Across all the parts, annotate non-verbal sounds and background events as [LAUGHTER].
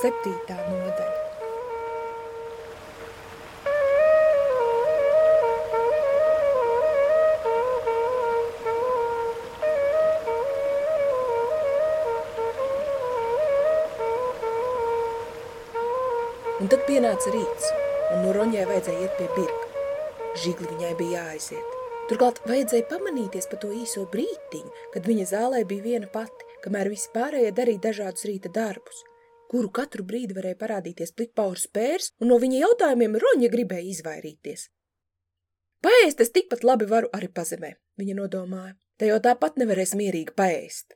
Septītā nodaļa. Un tad pienāca rīts, un no Roņai vajadzēja iet pie Birka. Žigli viņai bija jāaiziet. Turklāt vajadzēja pamanīties pa to īso brītiņu, kad viņa zālē bija viena pati, kamēr visi pārējie darīja dažādus rīta darbus, kuru katru brīdi varēja parādīties plikpaurs pērs, un no viņa jautājumiem Roņa gribēja izvairīties. Paēst es tikpat labi varu arī pazemē, viņa nodomāja. Te jau tāpat nevarēs mierīgi paēst.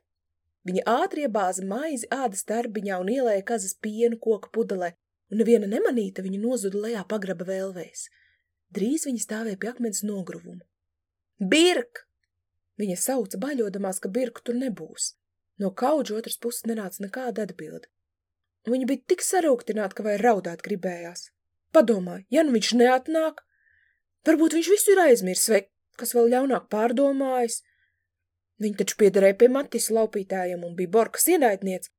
Viņa ātri iebāza maizi ādas darbiņā un ielēja kazas pienu koka pudelē, un neviena nemanīta viņa nozuda lejā pagraba vēlvēs. Drīz viņa stāvēja pie akmens nogruvuma. Birk! Viņa sauca, baļodamās, ka Birku tur nebūs. No kaudža otras puses nenāca nekāda atbilde. Viņa bija tik sarūktināta, ka vai raudāt gribējās. Padomāja, ja nu viņš neatnāk, varbūt viņš visu ir aizmirs, vai kas vēl ļaunāk pārdomājis. Viņa taču piederēja pie Matis laupītājiem un bija Borkas ienaidniec,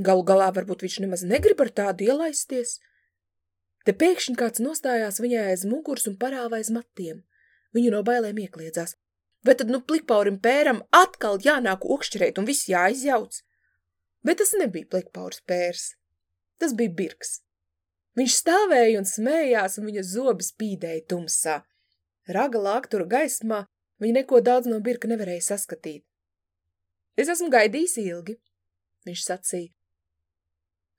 Galu galā varbūt viņš nemaz negrib ar tādu ielaisties. Te pēkšņi kāds nostājās viņai aiz muguras un parāva aiz matiem. Viņu no bailēm iekliedzās. Vai tad nu plikpaurim pēram atkal jānāk okšķerēt un viss jāizjauc? Bet tas nebija plikpaurs pērs. Tas bija birks. Viņš stāvēja un smējās, un viņa zobi spīdēja tumsā. Raga lāktura gaismā viņa neko daudz no birka nevarēja saskatīt. Es esmu gaidījis ilgi, viņš sacīja,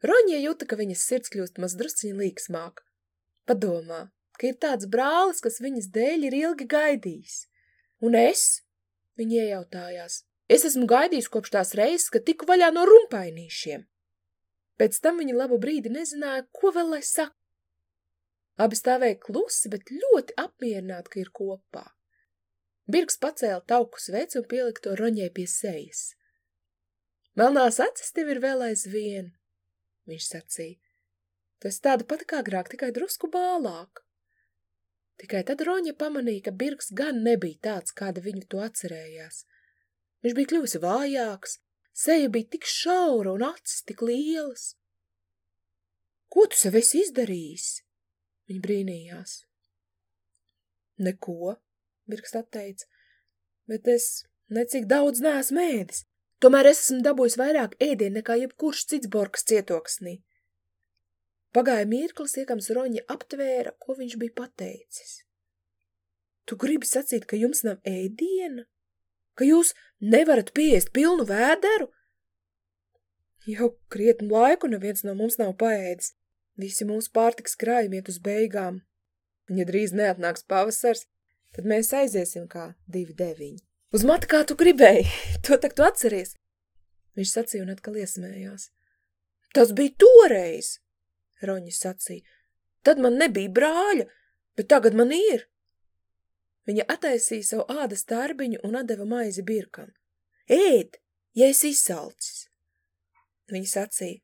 Roņie jūta, ka viņas sirds kļūst maz drusciņi līksmāk. Padomā, ka ir tāds brālis, kas viņas dēļ ir ilgi gaidījis. Un es? Viņa iejautājās. Es esmu gaidījis kopš tās reizes, kad tiku vaļā no rumpainīšiem. Pēc tam viņa labu brīdi nezināja, ko vēl lai saka. Abi stāvēja klusi, bet ļoti apmierināti, ka ir kopā. Birks pacēla tauku sveci un pielika to roņai pie sejas. Melnās acis tev ir vēl aizvien, viņš sacīja. Tu esi tāda pati kā agrāk, tikai drusku bālāk. Tikai tad Roņa pamanīja, ka Birks gan nebija tāds, kāda viņu to atcerējās. Viņš bija kļuvis vājāks, seja bija tik šaura un acis tik lielas. Ko tu sev esi izdarījis? Viņa brīnījās. Neko, Birks atteica, bet es necik daudz neesmu ēdis. Tomēr es esmu dabūjis vairāk ēdienu nekā jebkurš cits borkas cietoksnī. Pagāja mirklis, iekams Roņa aptvēra, ko viņš bija pateicis. Tu gribi sacīt, ka jums nav ēdiena? Ka jūs nevarat piest pilnu vēderu? Jau krietnu laiku neviens no mums nav paēdis. Visi mūsu pārtiks krājumi iet uz beigām. Un ja drīz neatnāks pavasars, tad mēs aiziesim kā divi deviņi. Uz matu kā tu gribēji, [LAUGHS] to tak tu atceries. Viņš sacīja un atkal iesmējās. Tas bija toreiz, Roņa sacīja. Tad man nebija brāļa, bet tagad man ir. Viņa attaisīja savu ādas tārbiņu un atdeva maizi birkam. Ēd, ja esi izsalcis. Viņa sacīja.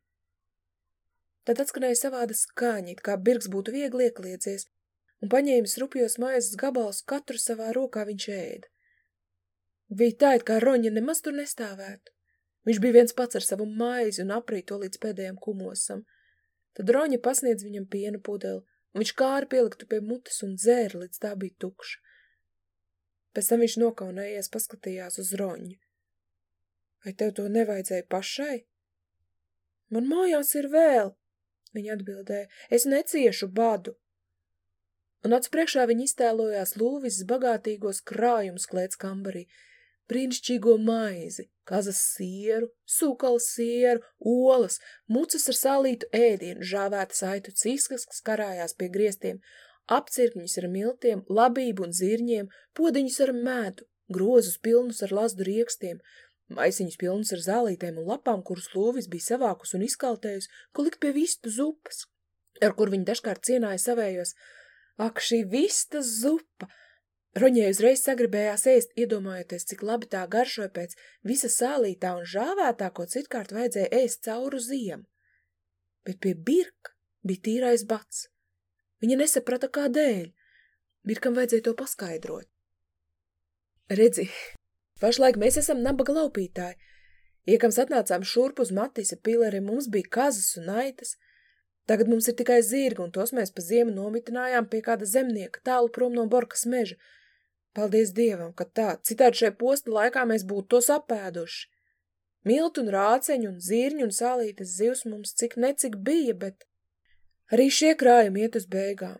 Tad atskanēja savāda skaņīt, kā birks būtu viegli iekliedzis, un paņēmis rupjos maizes gabalus katru savā rokā viņš ēda. Bija tā, it kā Roņa nemaz tur nestāvētu. Viņš bija viens pats ar savu maizi un aprīt to līdz pēdējiem kumosam. Tad Roņa pasniedz viņam piena pudeli, un viņš kāri pieliktu pie mutes un dzēra, līdz tā bija tukša. Pēc tam viņš nokaunējies paskatījās uz Roņu. Vai tev to nevajadzēja pašai? Man mājās ir vēl, viņa atbildēja, es neciešu badu. Un acu priekšā viņa iztēlojās lūvis bagātīgos krājums klēts kambarī, brīnišķīgo maizi, kazas sieru, sūkalu sieru, olas, mucas ar salītu ēdienu, žāvētas aitu ciskas, kas karājās pie griestiem, apcirkņus ar miltiem, labību un zirņiem, podiņus ar medu, grozus pilnus ar lazdu riekstiem, maisiņus pilnus ar zālītēm un lapām, kurus lūvis bija savākus un izkaltējus, ko likt pie vistu zupas, ar kur viņi dažkārt cienāja savējos. Ak, šī vistas zupa! Roņai uzreiz sagribējās ēst, iedomājoties, cik labi tā garšoja pēc visa sālītā un žāvētā, ko citkārt vajadzēja ēst cauru ziemu. Bet pie Birka bija tīrais bats. Viņa nesaprata, kādēļ. Birkam vajadzēja to paskaidrot. Redzi, pašlaik mēs esam nabaga laupītāji. Iekams atnācām šurp uz Matisa pileri, mums bija kazas un aitas – Tagad mums ir tikai zirgi, un tos mēs pa ziemu nomitinājām pie kāda zemnieka, tālu prom no Borkas meža. Paldies Dievam, ka tā, citādi šai posta laikā mēs būtu tos apēduši. Miltu un rāceņu un zirņu un sālītes zivs mums cik necik bija, bet arī šie krājumi iet uz beigām.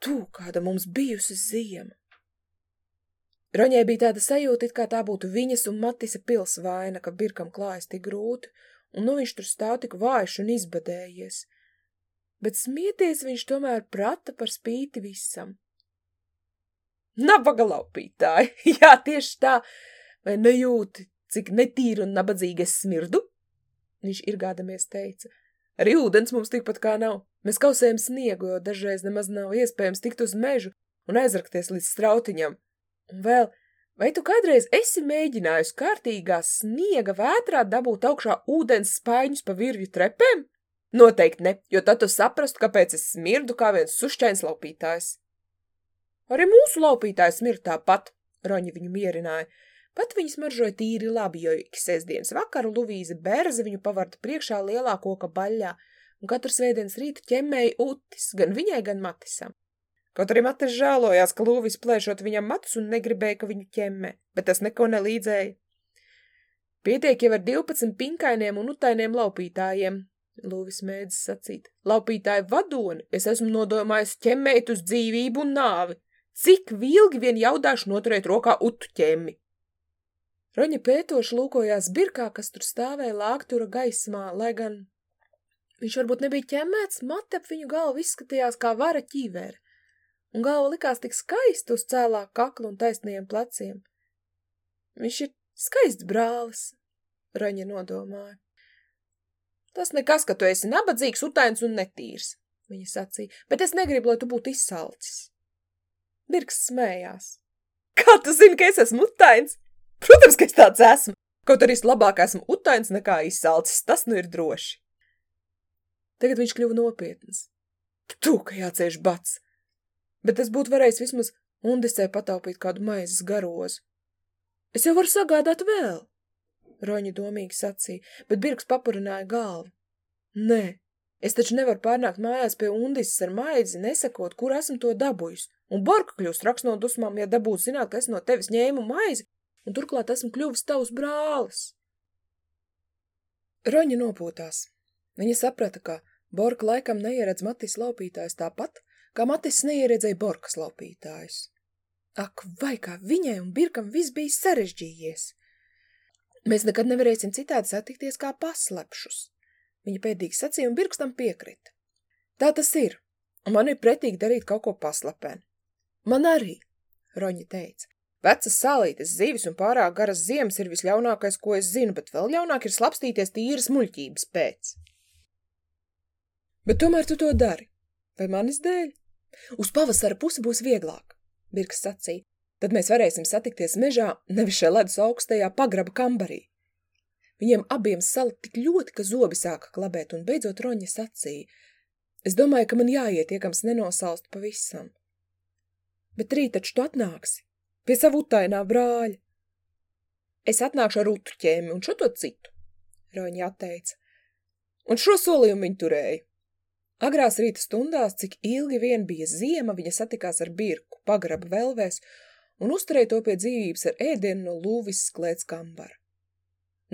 Tu, kāda mums bijusi ziema! Roņai bija tāda sajūta, it kā tā būtu viņas un Matisa pils vaina, ka Birkam klājas tik grūti, un nu viņš tur stāv tik vājš un izbadējies. Bet smieties viņš tomēr prata par spīti visam. Nabaga laupītāji, [LAUGHS] jā, tieši tā, vai nejūti, cik netīri un nabadzīgi es smirdu? Viņš ir gādamies teica. Arī ūdens mums tikpat kā nav. Mēs kausējam sniegu, jo dažreiz nemaz nav iespējams tikt uz mežu un aizrakties līdz strautiņam. Un vēl, vai tu kādreiz esi mēģinājusi kārtīgā sniega vētrā dabūt augšā ūdens spaiņus pa virvju trepēm? Noteikti ne, jo tad tu saprastu, kāpēc es smirdu kā viens sušķains laupītājs. Arī mūsu laupītājs smird tāpat, Roņi viņu mierināja. Pat viņi smaržoja tīri labi, jo ik sestdienas vakaru Luvīze Berze viņu pavarta priekšā lielā koka baļļā, un katru svētdienas rītu ķemmēja utis, gan viņai, gan Matisam. Kaut arī Matis žēlojās, ka Lūvis plēšot viņam matus un negribēja, ka viņu ķemmē, bet tas neko nelīdzēja. Pietiek jau ar 12 pinkainiem un utainiem laupītājiem, Lūvis mēdzis sacīt. Laupītāju vadoni es esmu nodomājis ķemmēt uz dzīvību un nāvi. Cik vilgi vien jaudāšu noturēt rokā utu ķemmi. Roņa pētoši lūkojās birkā, kas tur stāvēja lāgtura gaismā, lai gan viņš varbūt nebija ķemmēts, mate ap viņu galvu izskatījās kā vara ķīvēra, un galva likās tik skaisti uz cēlā kakla un taisniem pleciem. Viņš ir skaists brālis, Roņa nodomāja. Tas nekas, ka tu esi nabadzīgs, utains un netīrs, viņa sacīja, bet es negribu, lai tu būtu izsalcis. Birks smējās. Kā tu zini, ka es esmu utains? Protams, ka es tāds esmu. Kaut arī es labāk esmu utains nekā izsalcis, tas nu ir droši. Tagad viņš kļuva nopietns. Tu, ka jācieš bats. Bet es būtu varējis vismaz undisē pataupīt kādu maizes garozu. Es jau varu sagādāt vēl. Roņa domīgi sacīja, bet Birks papurināja galvu. Nē, es taču nevaru pārnākt mājās pie undises ar maizi, nesakot, kur esmu to dabūjis. Un Borka kļūst raks no dusmām, ja dabūtu zināt, ka es no tevis ņēmu maizi un turklāt esmu kļuvis tavs brālis. Roņa nopūtās. Viņa saprata, ka Borka laikam neieredz Matis laupītājs tāpat, kā Matis neieredzēja Borkas laupītājus. Ak, vai kā viņai un Birkam viss bija sarežģījies! Mēs nekad nevarēsim citādi satikties kā paslepšus. Viņa pēdīgi sacīja un Birks tam piekrita. Tā tas ir, un man ir pretīgi darīt kaut ko paslapēn. Man arī, Roņa teica, Vecas salītes, zivis un pārāk garas ziemas ir visļaunākais, ko es zinu, bet vēl ļaunāk ir slapstīties tīras muļķības pēc. Bet tomēr tu to dari. Vai manis dēļ? Uz pavasara pusi būs vieglāk, Birks sacīja. Tad mēs varēsim satikties mežā, nevis šajā ledus augstajā pagraba kambarī. Viņiem abiem sala tik ļoti, ka zobi sāka klabēt, un beidzot Roņa sacīja. Es domāju, ka man jāiet, iekams nenosalst pavisam. Bet rīt taču tu atnāksi pie savu utainā brāļa. Es atnākšu ar utu ķēmi un šo to citu, Roņa atteica. Un šo solījumu viņa turēja. Agrās rīta stundās, cik ilgi vien bija ziema, viņa satikās ar birku, pagraba velvēs un uzturēja to pie dzīvības ar ēdienu no lūvis sklēts kambara.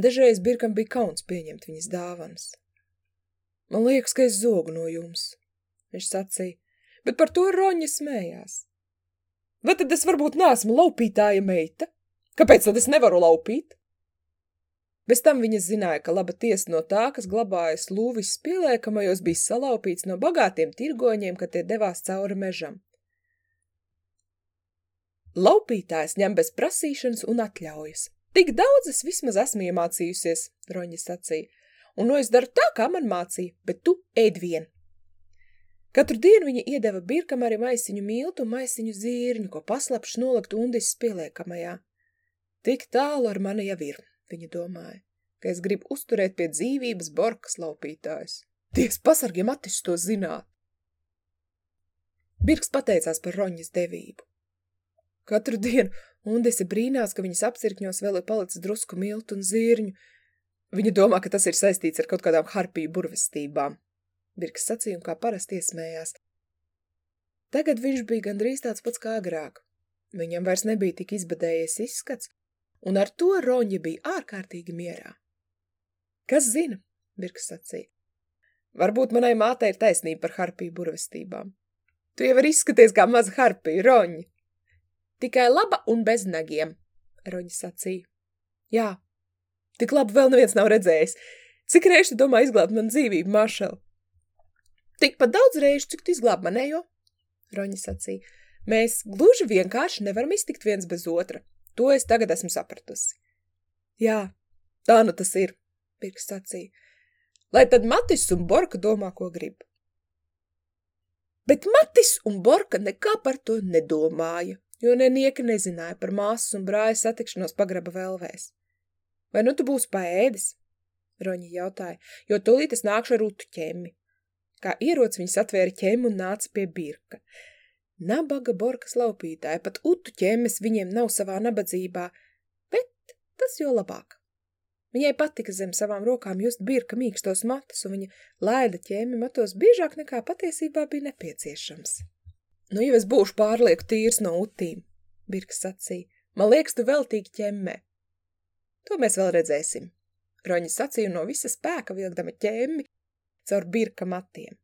Dažreiz birkam bija kauns pieņemt viņas dāvanas. Man liekas, ka es zogu no jums, viņš sacīja, bet par to Roņa smējās. Vai tad es varbūt neesmu laupītāja meita? Kāpēc tad es nevaru laupīt? Bez tam viņa zināja, ka laba tiesa no tā, kas glabājas lūvis pieliekamajos, bija salaupīts no bagātiem tirgoņiem, kad tie devās cauri mežam. Laupītājs ņem bez prasīšanas un atļaujas. Tik daudz es vismaz esmu iemācījusies, Roņa sacīja, un no es daru tā, kā man mācīja, bet tu ēd vien. Katru dienu viņa iedeva birkam arī maisiņu miltu un maisiņu zīrņu, ko paslapš nolikt undis pieliekamajā. Tik tālu ar mani jau ir, viņa domāja, ka es gribu uzturēt pie dzīvības borkas laupītājs. Dievs pasargiem attis to zināt. Birks pateicās par roņas devību. Katru dienu Undise brīnās, ka viņas apcirkņos vēl ir palicis drusku miltu un zīrņu. Viņa domā, ka tas ir saistīts ar kaut kādām harpiju burvestībām. Birks sacīja un kā parasti iesmējās. Tagad viņš bija gandrīz tāds pats kā agrāk. Viņam vairs nebija tik izbadējies izskats, un ar to Roņa bija ārkārtīgi mierā. Kas zina, Birks sacīja. Varbūt manai mātei ir taisnība par harpiju burvestībām. Tu jau arī izskaties kā maza harpija, Roņa. Tikai laba un bez nagiem, Roņa sacīja. Jā, tik labu vēl neviens nav redzējis. Cik reizi tu domā izglābt man dzīvību, Maršal? Tikpat daudz reižu, cik tu izglāb manējo, Roņa sacīja. Mēs gluži vienkārši nevaram iztikt viens bez otra. To es tagad esmu sapratusi. Jā, tā nu tas ir, Pirks sacīja. Lai tad Matis un Borka domā, ko grib. Bet Matis un Borka nekā par to nedomāja, jo nenieki nezināja par māsas un brāļa satikšanos pagraba velvēs. Vai nu tu būsi paēdis? Roņa jautāja, jo tūlīt es nākšu ar utu ķemmi. Kā ierots viņas atvēra ķemmu un nāca pie birka. Nabaga borkas laupītāja, pat utu ķemmes viņiem nav savā nabadzībā, bet tas jo labāk. Viņai patika zem savām rokām just birka mīkstos matus, un viņa laida ķēmi matos biežāk nekā patiesībā bija nepieciešams. Nu, jau es būšu pārlieku tīrs no utīm, birks sacīja. Man liekas, tu veltīgi ķemmē. To mēs vēl redzēsim. Roņa sacīja no visa spēka vilkdama ķēmi caur birka matiem.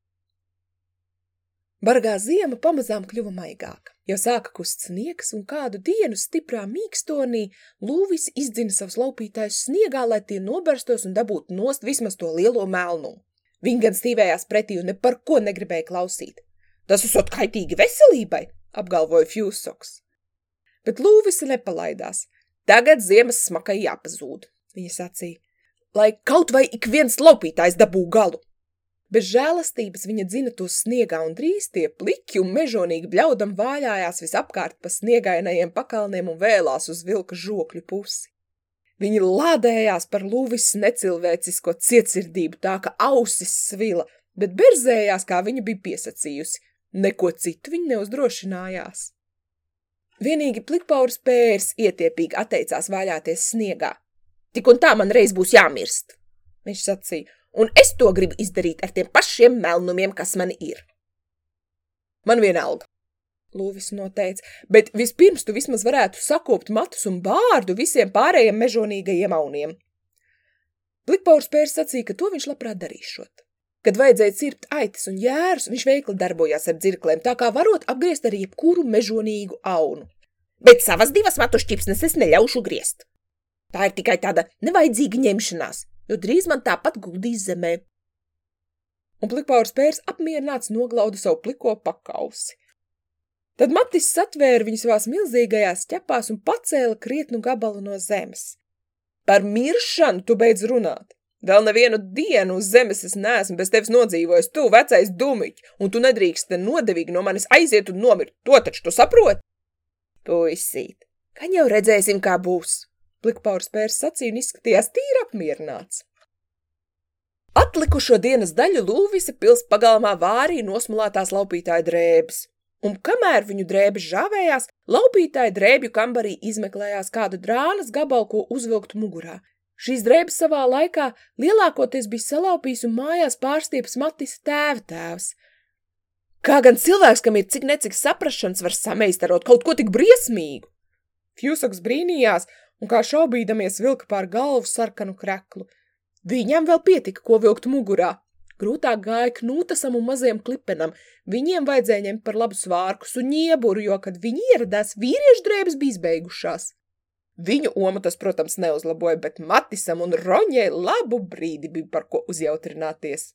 Bargā ziema pamazām kļuva maigāka. Jau sāka kust sniegs, un kādu dienu stiprā mīkstonī Lūvis izdzina savus laupītājus sniegā, lai tie noberstos un dabūtu nost vismaz to lielo melnumu. Viņi gan stīvējās pretī un ne par ko negribēja klausīt. Tas esot kaitīgi veselībai, apgalvoja Fjūsoks. Bet Lūvis nepalaidās. Tagad ziemas smakai jāpazūd, viņa sacīja, lai kaut vai ik viens laupītājs dabū galu. Bez žēlastības viņa dzina to sniegā un drīz tie pliki un mežonīgi bļaudam vājājās visapkārt pa sniegainajiem pakalniem un vēlās uz vilka žokļu pusi. Viņi lādējās par lūvis necilvēcisko cietsirdību tā, ka ausis svila, bet berzējās, kā viņa bija piesacījusi. Neko citu viņa neuzdrošinājās. Vienīgi plikpaurs pērs ietiepīgi atteicās vaļāties sniegā. Tik un tā man reiz būs jāmirst, viņš sacīja, un es to gribu izdarīt ar tiem pašiem melnumiem, kas man ir. Man vienalga, Lūvis noteica, bet vispirms tu vismaz varētu sakopt matus un bārdu visiem pārējiem mežonīgajiem auniem. Blikpaurs pērs sacīja, ka to viņš labprāt darīšot. Kad vajadzēja cirpt aitas un jērus, viņš veikli darbojās ar dzirklēm, tā kā varot apgriezt ar jebkuru mežonīgu aunu. Bet savas divas matu šķipsnes es neļaušu griezt. Tā ir tikai tāda nevajadzīga ņemšanās, jo drīz man tāpat guldīs zemē. Un plikpaurs pērs apmierināts noglauda savu pliko pakausi. Tad Matis satvēra viņu savās milzīgajās ķepās un pacēla krietnu gabalu no zemes. Par miršanu tu beidz runāt. Vēl nevienu dienu uz zemes es neesmu bez tevis nodzīvojis, tu vecais dumiķi, un tu nedrīkst te nodevīgi no manis aiziet un nomirt, to taču tu saproti? Puisīt, gan jau redzēsim, kā būs. Plikpaurs pērs sacīja un izskatījās tīri apmierināts. Atlikušo dienas daļu Lūvisa pils pagalmā vārīja nosmulētās laupītāja drēbes, un kamēr viņu drēbes žāvējās, laupītāja drēbju kambarī izmeklējās kādu drānas gabalu, ko uzvilkt mugurā. Šīs drēbes savā laikā lielākoties bija salaupījis un mājās pārstieps Matis tēva tēvs. Kā gan cilvēks, kam ir cik necik saprašanas, var sameistarot kaut ko tik briesmīgu? Fjusaks brīnījās un kā šaubīdamies vilka pār galvu sarkanu kreklu. Viņam vēl pietika, ko vilkt mugurā. Grūtāk gāja knūtasam un mazajam klipenam. Viņiem vajadzēja ņemt par labu svārkus un ņieburu, jo, kad viņi ieradās, vīriešu drēbes bija izbeigušās. Viņu oma tas, protams, neuzlaboja, bet Matisam un Roņai labu brīdi bija par ko uzjautrināties.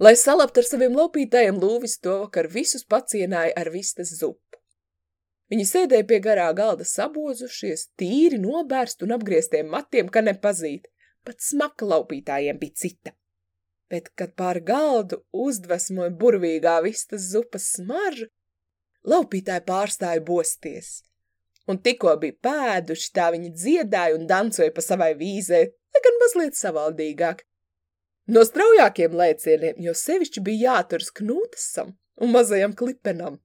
Lai salabt ar saviem laupītājiem, Lūvis to vakar visus pacienāja ar vistas zupu. Viņi sēdēja pie garā galda sabozušies, tīri nobērst un apgrieztiem matiem, ka nepazīt. Pat smaka laupītājiem bija cita. Bet, kad pār galdu uzdvesmoja burvīgā vistas zupas smarža, laupītāji pārstāja bosties. Un tikko bija pēduši, tā viņi dziedāja un dancoja pa savai vīzē, lai gan mazliet savaldīgāk. No straujākiem lēcieniem, jo sevišķi bija jāturas knūtasam un mazajam klipenam.